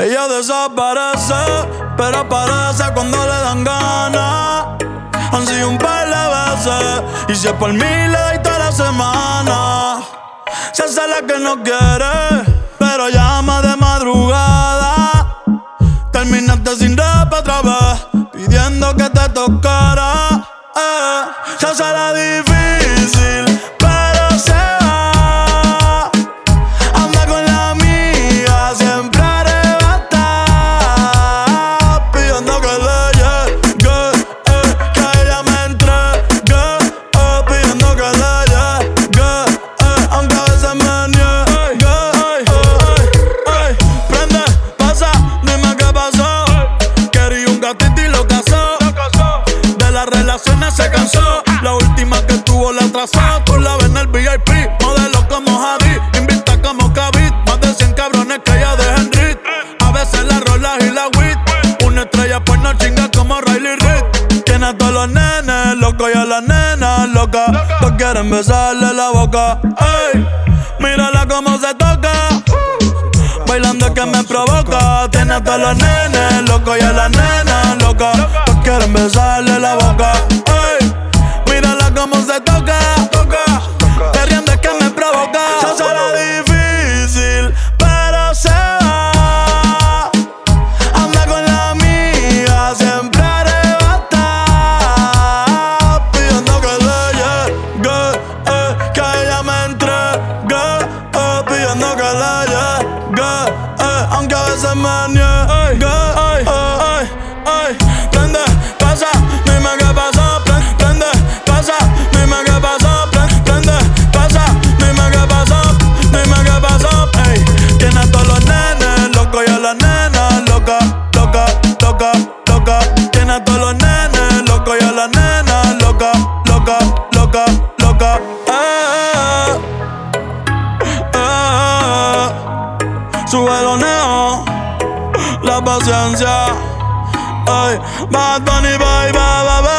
Ella desaparece, pero aparece cuando le dan ganas. Han sido un par de veces, y si es por mí le doy toda la semana. Se hace la que no quiere, pero llama de madrugada. Terminaste sin rap otra vez, pidiendo que te tocara. Eh, se hace la difícil, atrasó. Tú la en el VIP. Modelo como Javi. Invita como Kavit. Más de 100 cabrones que ella deja en Rit. A veces la rola y la wit. Una estrella pues no chinga como Riley Reid. Tiene a todos los nenes locos y a las nenas locas. Todos quieren besarle la boca. Ey, mírala cómo se toca. Bailando que me provoca. Tiene a todos los nenes locos y a las nenas locas. Todos quieren besarle la boca. Eh, aunque a veces me niegue. Ey, ey, ey. Prende, pasa, dime qué pasó. Prende, pasa, dime qué pasó. Prende, pasa, dime qué pasó. Dime qué pasó. Ey, tiene a todos los nenes locos y a las nenas loca, loca, loca, loca. Tiene a todos los nenes locos y a las nenas loca, loca, loca, loca. Eh, Sube los neo, la paciencia. Ay, Bad Bunny, bye, bye, bye,